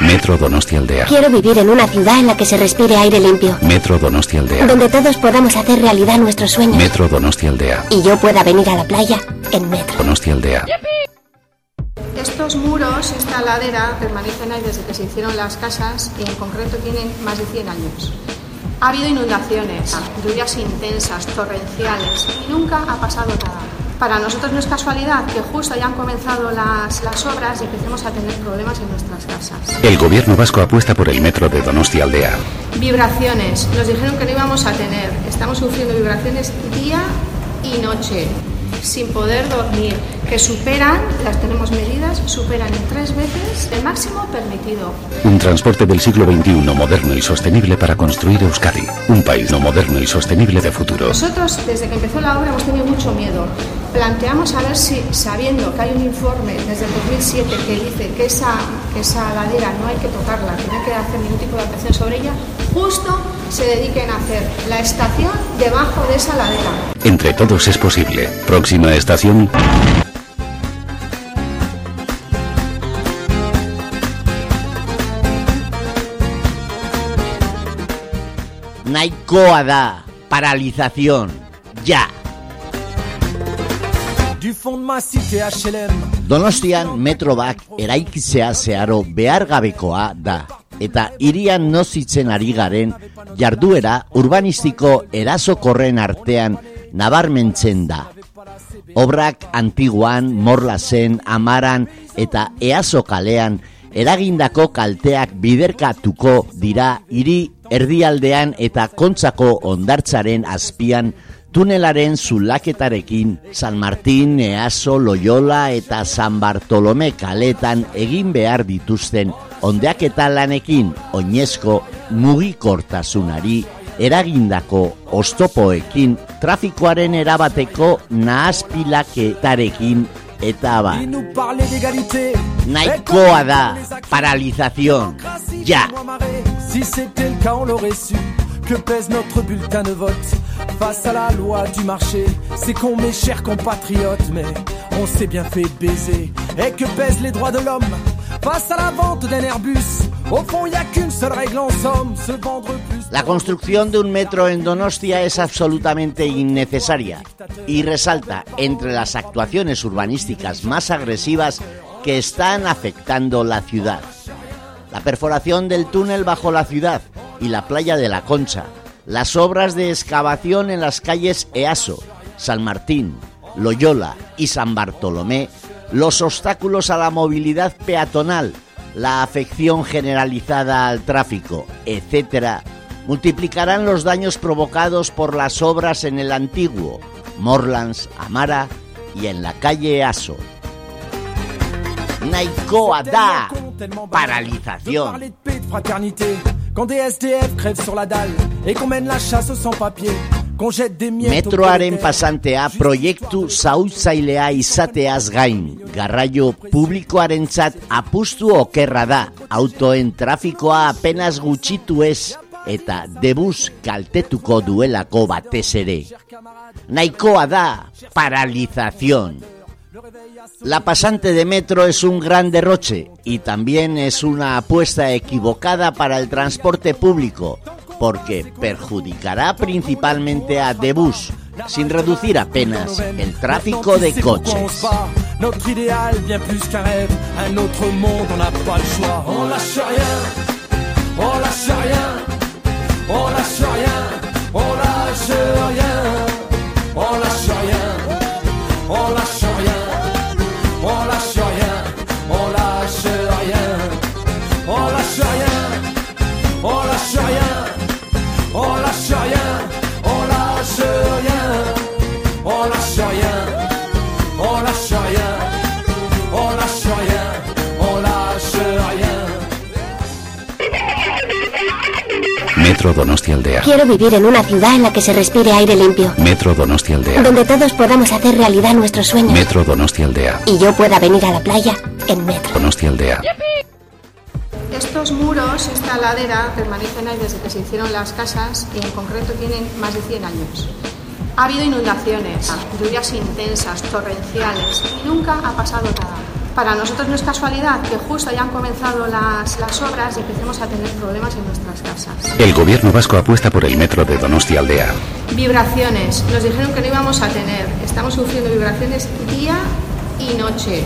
Metro Donostia Aldea. Quiero vivir en una ciudad en la que se respire aire limpio. Metro Donostia Aldea. Donde todos podamos hacer realidad nuestros sueños. Metro Donostia Aldea. Y yo pueda venir a la playa en metro. Donostia Aldea. Estos muros, esta ladera, permanecen ahí desde que se hicieron las casas y en concreto tienen más de 100 años. Ha habido inundaciones, lluvias intensas, torrenciales y nunca ha pasado nada. Para nosotros no es casualidad que justo hayan comenzado las, las obras y empecemos a tener problemas en nuestras casas. El gobierno vasco apuesta por el metro de Donostia Aldea. Vibraciones, nos dijeron que no íbamos a tener. Estamos sufriendo vibraciones día y noche, sin poder dormir, que superan, las tenemos medidas, superan en tres veces el máximo permitido. Un transporte del siglo XXI moderno y sostenible para construir Euskadi. Un país no moderno y sostenible de futuro. Nosotros, desde que empezó la obra, hemos tenido mucho miedo. Planteamos a ver si, sabiendo que hay un informe desde el 2007 que dice que esa, que esa ladera no hay que tocarla, que no hay que hacer ningún tipo de adaptación sobre ella, justo se dediquen a hacer la estación debajo de esa ladera. Entre todos es posible. Próxima estación. Nahikoa da, paralización, HLM Donostian metro bak eraikitzea zeharo behargabekoa da. Eta irian nozitzen ari garen jarduera urbanistiko erasokorren artean nabarmentzen da. Obrak antiguan, morlazen, amaran eta easo kalean eragindako kalteak biderkatuko dira hiri erdialdean eta kontzako ondartzaren azpian tunelaren zulaketarekin San Martin, Easo, Loyola eta San Bartolome kaletan egin behar dituzten ondeaketa lanekin oinezko mugikortasunari eragindako ostopoekin trafikoaren erabateko nahazpilaketarekin eta ba. D'égalité Nahikoa da, paralización, ya. Si c'était le cas on l'aurait su. Que pèse notre bulletin de vote Face à la loi du marché? C'est con mes chers compatriotes Mais on s'est bien fait baiser. Et que pèsent les droits de l'homme Face à la vente d'un Airbus? Au fond y a qu'une seule règle en somme Se vendre plus. La construcción de un metro en Donostia es absolutamente innecesaria y resalta entre las actuaciones urbanísticas más agresivas que están afectando la ciudad. La perforación del túnel bajo la ciudad y la playa de la Concha, las obras de excavación en las calles Easo, San Martín, Loyola y San Bartolomé, los obstáculos a la movilidad peatonal, la afección generalizada al tráfico, etcétera, multiplicarán los daños provocados por las obras en el antiguo Morlands, Amara y en la calle Aso. nahikoa da paralizazioa. quand des SDF sur la dalle et qu'on la chasse sans papier Metroaren pasantea proiektu zauzailea izateaz gain. garraio publikoaren zat apustu okerra da. autoen trafikoa apenas gutxitu ez eta debus kaltetuko duelako batez ere. Nahikoa da paralizazioa La pasante de metro es un gran derroche y también es una apuesta equivocada para el transporte público, porque perjudicará principalmente a Debus, sin reducir apenas el tráfico de coches. Metro Donostia Aldea. Quiero vivir en una ciudad en la que se respire aire limpio. Metro Donostia Aldea. Donde todos podamos hacer realidad nuestros sueños. Metro Donostia Aldea. Y yo pueda venir a la playa en metro. Donostia Aldea. Estos muros, esta ladera, permanecen ahí desde que se hicieron las casas y en concreto tienen más de 100 años. Ha habido inundaciones, lluvias intensas, torrenciales y nunca ha pasado nada. Para nosotros no es casualidad que justo hayan comenzado las, las obras y empecemos a tener problemas en nuestras casas. El gobierno vasco apuesta por el metro de Donostia Aldea. Vibraciones. Nos dijeron que no íbamos a tener. Estamos sufriendo vibraciones día y noche,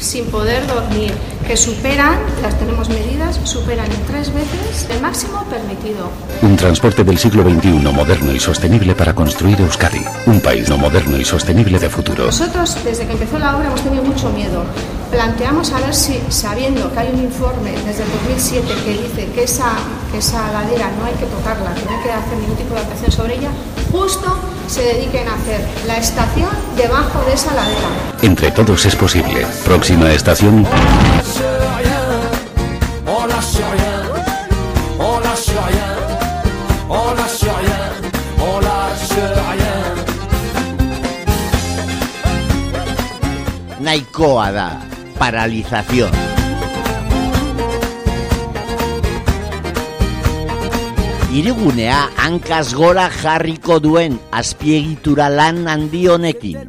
sin poder dormir, que superan, las tenemos medidas, superan en tres veces el máximo permitido. Un transporte del siglo XXI moderno y sostenible para construir Euskadi. Un país no moderno y sostenible de futuro. Nosotros, desde que empezó la obra, hemos tenido mucho miedo. Planteamos a ver si, sabiendo que hay un informe desde el 2007 que dice que esa, que esa ladera no hay que tocarla, que no hay que hacer ningún tipo de adaptación sobre ella, justo se dediquen a hacer la estación debajo de esa ladera. Entre todos es posible. Próxima estación. lâche rien, on lâche rien, on lâche rien, on lâche rien, on lâche rien. Naikoada, paralización. Irigunea hankaz gora jarriko duen azpiegitura lan handi honekin.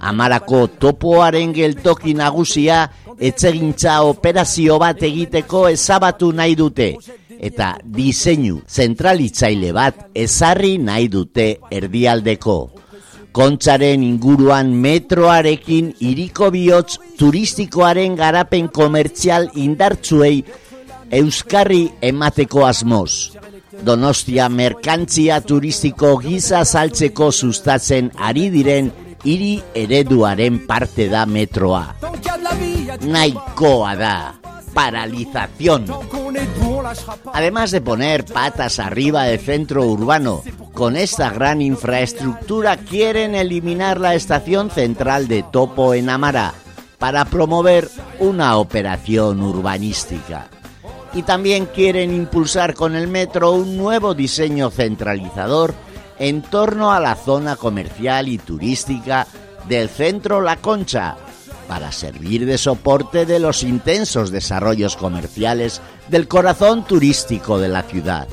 Amarako topoaren geltoki nagusia etzegintza operazio bat egiteko ezabatu nahi dute eta diseinu zentralitzaile bat ezarri nahi dute erdialdeko. Kontzaren inguruan metroarekin iriko bihotz turistikoaren garapen komertzial indartzuei euskarri emateko asmoz. Donostia merkantzia turistiko giza saltzeko sustatzen ari diren hiri ereduaren parte da metroa. Nahikoa da, paralización. Además de poner patas arriba del centro urbano, con esta gran infraestructura quieren eliminar la estación central de Topo en Amara para promover una operación urbanística. Y también quieren impulsar con el metro un nuevo diseño centralizador en torno a la zona comercial y turística del centro La Concha, para servir de soporte de los intensos desarrollos comerciales del corazón turístico de la ciudad.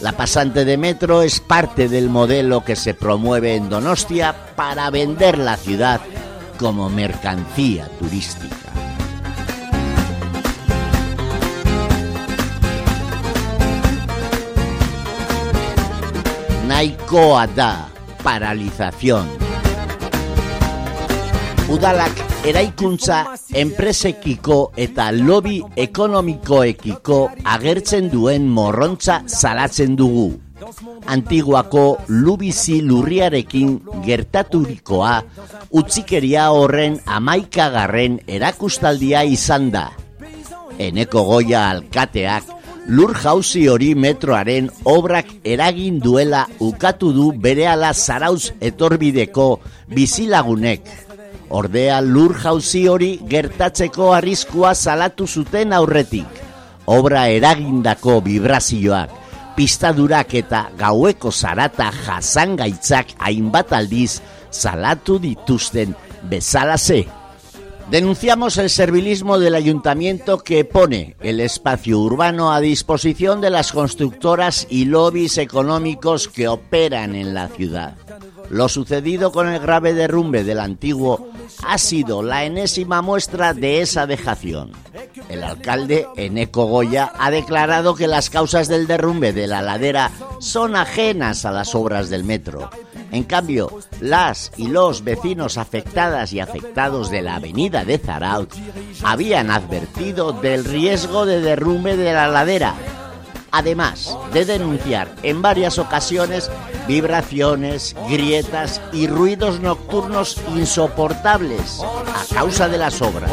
La pasante de metro es parte del modelo que se promueve en Donostia para vender la ciudad como mercancía turística. Nahikoa da, paralización. Udalak eraikuntza enpresekiko eta lobby ekonomikoekiko agertzen duen morrontza salatzen dugu. Antiguako lubizi lurriarekin gertaturikoa utzikeria horren amaikagarren erakustaldia izan da. Eneko goia alkateak lur jauzi hori metroaren obrak eragin duela ukatu du berehala zarauz etorbideko bizilagunek. Ordea lur jauzi hori gertatzeko arriskua salatu zuten aurretik. Obra eragindako vibrazioak, pistadurak eta gaueko zarata jasangaitzak hainbat aldiz salatu dituzten bezalase. Denunciamos el servilismo del ayuntamiento que pone el espacio urbano a disposición de las constructoras y lobbies económicos que operan en la ciudad. Lo sucedido con el grave derrumbe del antiguo ha sido la enésima muestra de esa dejación. El alcalde, Eneco Goya, ha declarado que las causas del derrumbe de la ladera son ajenas a las obras del metro. En cambio, las y los vecinos afectadas y afectados de la avenida de Zaraut habían advertido del riesgo de derrumbe de la ladera, además de denunciar en varias ocasiones vibraciones, grietas y ruidos nocturnos insoportables a causa de las obras.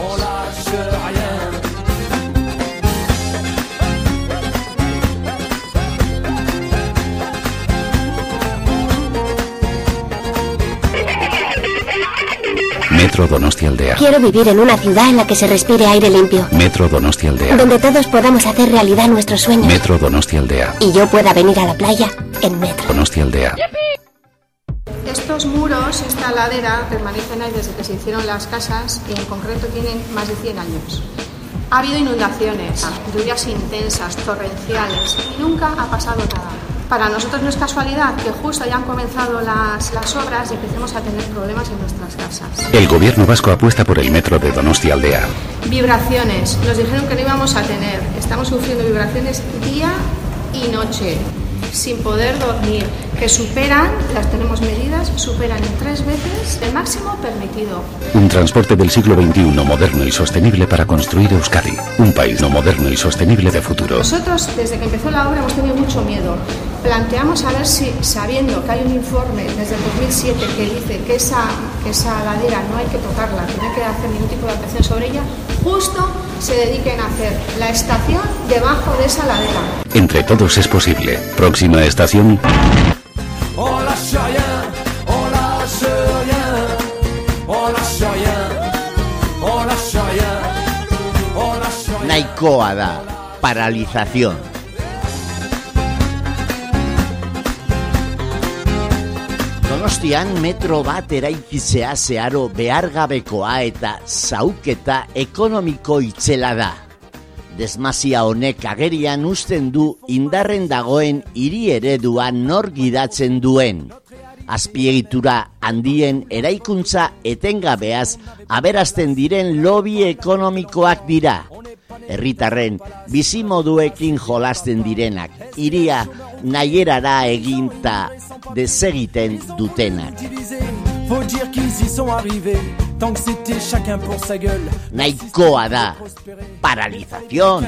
Metro Donostia Aldea. Quiero vivir en una ciudad en la que se respire aire limpio, Metro Donostia Aldea. donde todos podamos hacer realidad nuestros sueños Metro Donostia Aldea. y yo pueda venir a la playa en metro. Donostia Aldea. Estos muros, esta ladera, permanecen ahí desde que se hicieron las casas y en concreto tienen más de 100 años. Ha habido inundaciones, lluvias intensas, torrenciales y nunca ha pasado nada. Para nosotros no es casualidad que justo hayan comenzado las, las obras y empecemos a tener problemas en nuestras casas. El gobierno vasco apuesta por el metro de Donostia Aldea. Vibraciones. Nos dijeron que no íbamos a tener. Estamos sufriendo vibraciones día y noche, sin poder dormir, que superan, las tenemos medidas, superan en tres veces el máximo permitido. Un transporte del siglo XXI moderno y sostenible para construir Euskadi. Un país no moderno y sostenible de futuro. Nosotros, desde que empezó la obra, hemos tenido mucho miedo. Planteamos a ver si, sabiendo que hay un informe desde el 2007 que dice que esa, que esa ladera no hay que tocarla, que no hay que hacer ningún tipo de adaptación sobre ella, justo se dediquen a hacer la estación debajo de esa ladera. Entre todos es posible. Próxima estación. Nahikoa da, paralización. Donostian metro bat eraikitzea zeharo behargabekoa eta zauketa ekonomiko itzela da. Desmazia honek agerian uzten du indarren dagoen hiri eredua nor gidatzen duen. Azpiegitura handien eraikuntza etengabeaz aberazten diren lobby ekonomikoak dira. Herritarren bizimoduekin jolasten direnak, iria nahierara eginta desegiten dutenak. Faut dire qu'ils y sont arrivés, tant que c'était chacun pour sa gueule. Nahikoa da, paralización.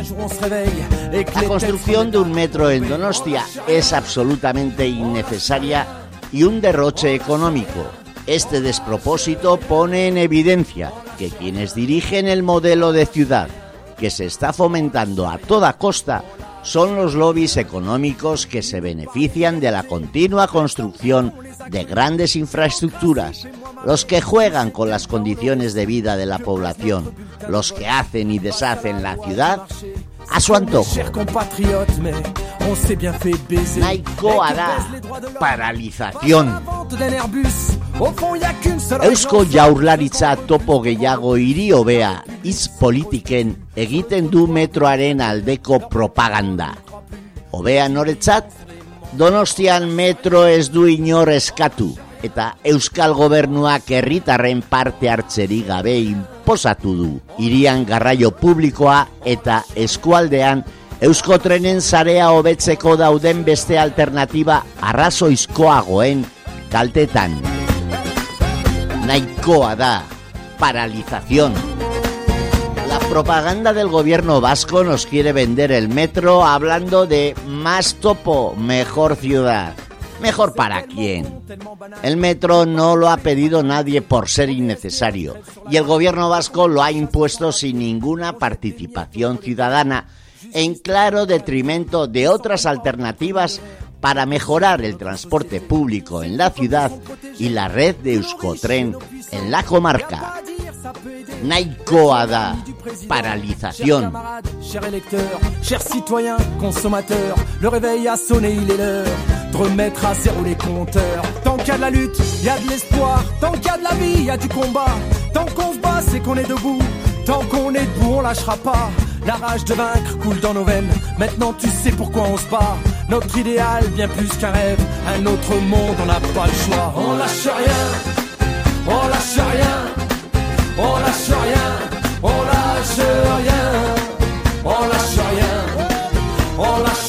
La construcción de un metro en Donostia es absolutamente innecesaria y un derroche económico. Este despropósito pone en evidencia que quienes dirigen el modelo de ciudad que se está fomentando a toda costa son los lobbies económicos que se benefician de la continua construcción de grandes infraestructuras, los que juegan con las condiciones de vida de la población, los que hacen y deshacen la ciudad a su antojo. Nahikoa da, paralización. Eusko jaurlaritza topo gehiago hiri hobea hitz politiken egiten du metroaren aldeko propaganda. Hobea noretzat, Donostian metro ez du inor eskatu eta Euskal Gobernuak herritarren parte hartzeri gabe inposatu du. Hirian garraio publikoa eta eskualdean Euskotrenen zarea hobetzeko dauden beste alternatiba arrazoizkoagoen kaltetan. Nahikoa da, paralización. La propaganda del gobierno vasco nos quiere vender el metro hablando de más topo, mejor ciudad. ¿Mejor para quién? El metro no lo ha pedido nadie por ser innecesario y el gobierno vasco lo ha impuesto sin ninguna participación ciudadana en claro detrimento de otras alternativas para mejorar el transporte público en la ciudad y la red de Euskotren en la comarca. Nahikoa da, paralización. Chers électeurs, chers citoyens, consommateurs, le réveil a sonné, il est l'heure de remettre à zéro les compteurs. Tant qu'il y a de la lutte, il y a de l'espoir. Tant qu'il y a de la vie, il y a du combat. Tant qu'on se bat, c'est qu'on est debout. Tant qu'on est debout, on lâchera pas. La rage de vaincre coule dans nos veines. Maintenant, tu sais pourquoi on se bat. Notre idéal, bien plus qu'un rêve. Un autre monde, on n'a pas le choix. On lâche rien. On lâche rien on lâche rien, on lâche rien, on lâche rien, on lâche